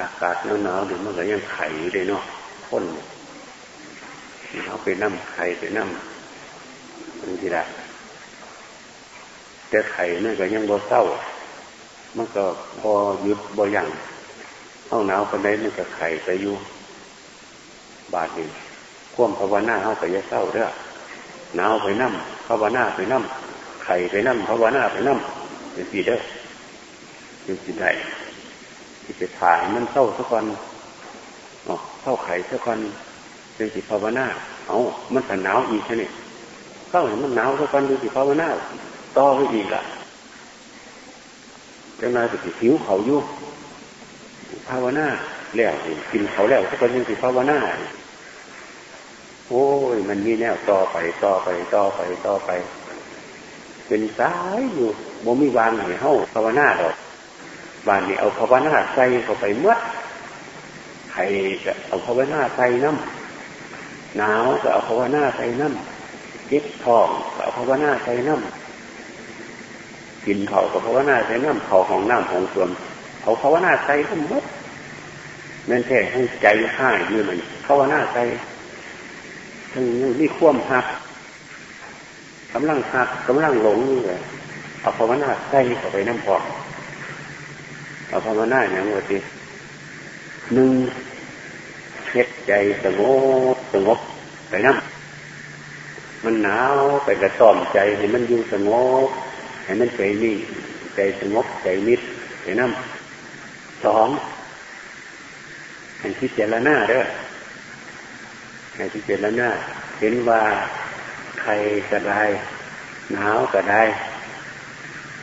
อากาศหนาวๆเดี๋ยวมันก็ยังไข่อยู่เลยเนาะพ่นเขาไปนั่มไข่ไปนั่มมันทีละแต่ไข่นั่นก็ยังบ่เศร้า มันก็พอยุดบ่ยังเอาหนาวคนใดมันก็ไข่ไปอยู่บาดนี้ควมภาวนาเขาไปยะเศร้าเด้อหนาวไปนั่มภาวนาไปนั่มไข่ไปนั่มภาวนาไปนั่มเป็นสีเด้อเป็นสีได้ ที่จะถ่ายมันเศร้าสักวันอ๋อเศร้าไข่สักวันเป็นสีภาวนา เอามันแต่หนาวอีกใช่ไหมเศร้าเห็นมันหนาวสักวันเป็นสีภาวนาต่อไปอีกล่ะจ้านายเป็นผิวเขาอยู่ภาวนาแล้วกินเขาแล้วสักวันเป็นสีภาวนาโอ้ย มันมีแนวต่อไปต่อไปต่อไปต่อไป เป็นสายอยู่บ่มีวางให้เฮาภาวนาดอก บานนี้เอาภาวนาใส่เข้าไปเมื่อใครจะเอาภาวนาใส่น้ำหนาวก็เอาภาวนาใส่น้ำเจ็บท้องก็เอาภาวนาใส่น้ำกินเขาก็ภาวนาใส่น้ำเขาของน้ำของส่วนเขาภาวนาใส่ทั้งหมดนั่นแค่ให้ใจห้าอยู่มันภาวนาใส่ทั้งนีคว่ำหักกำลังหักกำลังหลงนี่เลยเอาภาวนาใส่เข้าไปน้ำพอก เอาภาวนาอย่างว่าทีหนึ่งเช็ดใจสงบสงบไปน้ำมันหนาวไปกระต้อมใจให้มันอยู่สงบให้มันใจนิ่งใจสงบใจนิดไปน้ำสองให้พิจารณาเด้อให้พิจารณาเห็นว่าใครก็ได้หนาวก็ได้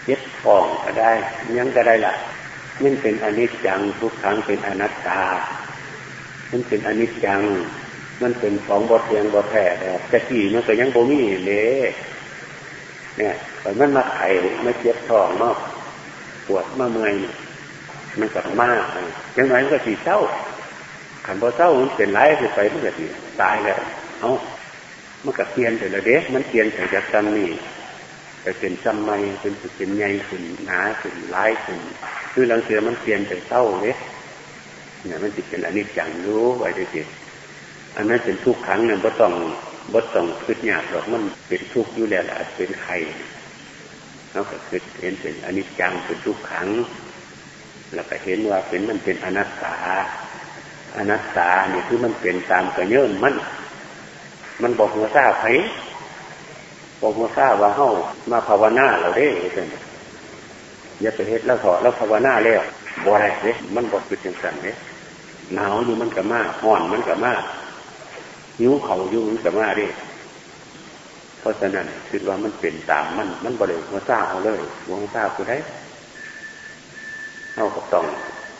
เย็ดฟองก็ได้ยังก็ได้ละ มันเป็นอนิจจังทุกครั้งเป็นอนัตตา มันเป็นอนิจจัง มันเป็นของบทเรียนบทแท้แต่ตะกี้มันก็ยังโบมีเลยเนี่ยแต่มันมาไข่มาเจ็บท้องเนาปวดมาเมื่อยมันก็มากยังไงมันก็สีเศร้าขันพอเศร้ามันเป็นไรคือไปมันก็สีตายแล้วเอ้ามันก็เปลี่ยนแต่ละเด็กมันเปลี่ยนแต่จากจำนี่ไปเป็นจำไม่เป็นเป็นใหญ่ขึ้นหนาขึ้นร้ายขึ้น คือหลังเสือมันเปลี่ยนแต่เศร้าเลยเนี่ยมันจิตเป็นอนิจจังรู้ไว้ด้วยจิตอันนั้นเป็นทุกครั้งเนี่ยบ่ต้องบ่ต้องคืดยากหรอกมันเป็นทุกข์อยู่แล้วแหละเป็นไข่เราก็คือเห็นเป็นอนิจจังเป็นทุกขัง แล้วก็เห็นว่าเป็นมันเป็นอนัตตา อนัตตาเนี่ยคือมันเป็นตามกระเยินมัน มันบอกหัวซาไผบอกหัวซาว่าเฮ้ามาภาวนาเราได้เป็น อย่าไปเฮ็ดแล้วถอดแล้วภาวนาแล้วบ่ได้เด้มันบอกคือจังสันเด้หนาวอยู่มันก็มาห่อนมันก็มาหิวเขาอยู่มันก็มาดิเพราะฉะนั้นคิดว่ามันเป็นตามมันมันบริหัวซาเอาเลยหัวซาคือได้เอาก็ต้อง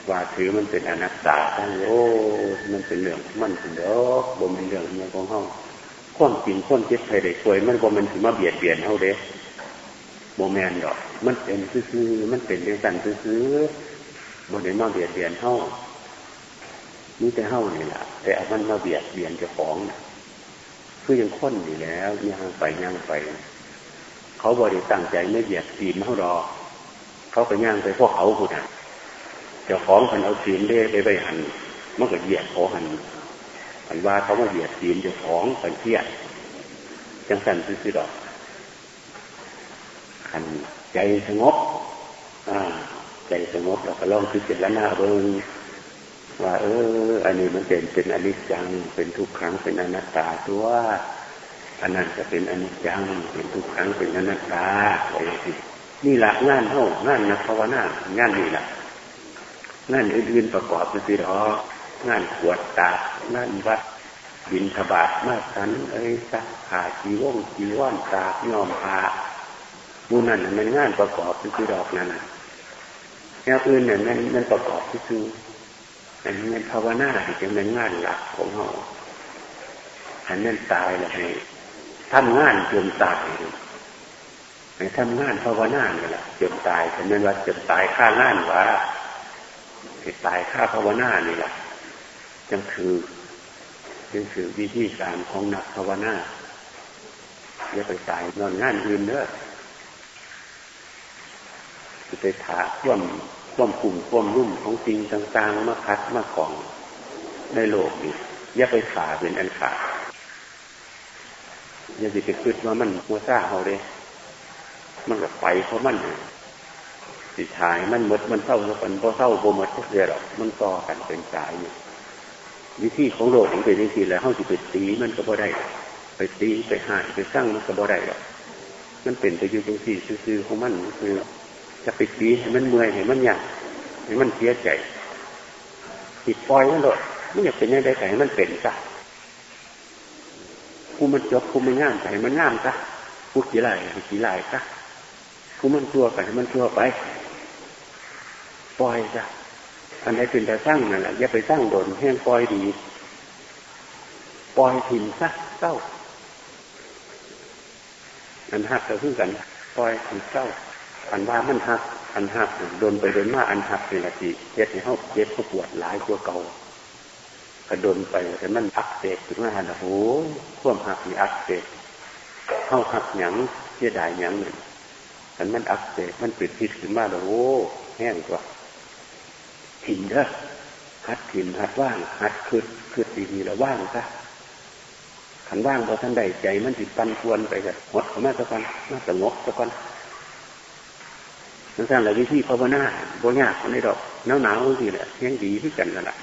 ว่าถือมันเป็นอนัตตาทั้งโอ้มันเป็นเรื่องมันเป็นเด้อบนเป็นเรื่องเรื่องของเฮาความจริงคนเจ็บใครได้ช่วย มันบ่มันถึงมาเบียดเบียนเฮาเด้ โมแมนดอก มันเป็นซื่อมันเป็นเรื่องสั่นซื่อบนได้มาเบียดเบียนเฮานี่แต่เฮานี่แหละแต่เอามันมาเบียดเบียนเจ้าของคือยังค้นอยู่แล้วย่างไปย่างไป เขาบริตั้งใจไม่เบียดตีนเฮารอ เขาไปย่างไปพวกเขาคุณอะเจ้าของคนเอาตีนเล่ไปไปหันมันก็เหยียดเขาหันอันว่าเขามาเหยียดตีนเจ้าของเป็นเทียดจังสันซื่อดอกันใจสงบอ่าใจสงบเราก็ลองคิดเจรณาเบิ่งว่า เออ อันนี้มันเป็นเป็นอนิจจัง เป็นทุกครั้งเป็นอนัตตาตัวอันนั้นจะเป็นอนิจจัง เป็นทุกครั้งเป็นอนัตตาอะไรสินี่แหละงานเท่างานนักภาวนางานนี่แหละงานอื่นๆประกอบไปสิหรองานขวดตางานวัดบินทบาทมาสันเอ้ยสักขาจีวงจีว่านตากยอมพา บุญนั่นมันงานประกอบไปสิดอกนั่นน่ะงานอื่นเนี่ยมันมันประกอบที่คืออันนี้ภาวนาที่จะเป็นงานหลักของเราอันนั้นตายแล้วให้ทำงานจนตายให้ทำงานภาวนาเนี่ยแหละจนตายแต่นั้นว่าจนตายค่างานว่าให้ตายค่าภาวนานี่แหละจังคือจังคือวิธีการของนักภาวนาอย่าไปตายนอนงานอื่นเนอะจะไปถาข่วมความขุ่มควมรุ่มของสิ่งต่างๆ มาคัดมากองในโลกนี้อย่าไปขาเป็นอันขาดอย่าไปคิดว่ามันมัวซ่าเขาเลยมันก็ไปเพราะมันสิชายมันหมดมันเศร้าแล้วมันพอเศร้าโบมดทุกเรื่อหรอกมันต่อกันเป็นสายอยู่วิธีของโลกมันเป็นวิธีแล้วเขาสิไปตีมันก็บ่ได้ ไปตีไปหายไปสร้างมันก็บ่ได้หรอกมันเป็นไปอยู่ตรงที่ซื่อๆของมันคือ จะไปตีให้มันเมื่อยให้มันหยาบให้มันเสียใจติดปล่อยมันเลยไม่อยากเป็นยังไงแต่ให้มันเป็นซะกูมันจบกูมันง่ามแต่ให้มันง่ามซะกูขี้ลายให้ขี้ลายซะกูมันชั่วไปให้มันชั่วไป ปล่อยซะอันไหนเป็นแต่สร้างนั่นแหละอย่าไปสร้างโดนแห้งปล่อยดี ปล่อยถิ่นซะเศร้าอันหักก็คือกันปล่อยถิ่นเศร้า อันว่ามันหัก อันหักโดนไปโดนมาอันหักเป็นละทีเจ็ดในห้องเจ็ดเขาปวดหลายกว่าเก่ากระโดนไปแต่มันอักเสบถึงว่าโอ้โหข่วมหักมีอักเสบเข้าหักหยังเสียดายหยังหนึ่งแต่มันอักเสบมันปิดพิษขึ้นมาแล้โอ้แห้งกว่าถิ่นเด้อหัดถิ่นหัดว่าง หัดคืดคืดดีๆแล้วว่างซะขันว่างพอท่านใดใจมันติดปันควรไปกันหดเขามาสักวันมาสงบสักวัน นั่นสร้างอะไรวิธีภาวนาบ่ยากคนนี้ดอกหนาวหนาวสิแหละยังดีที่กันนั่นแหละ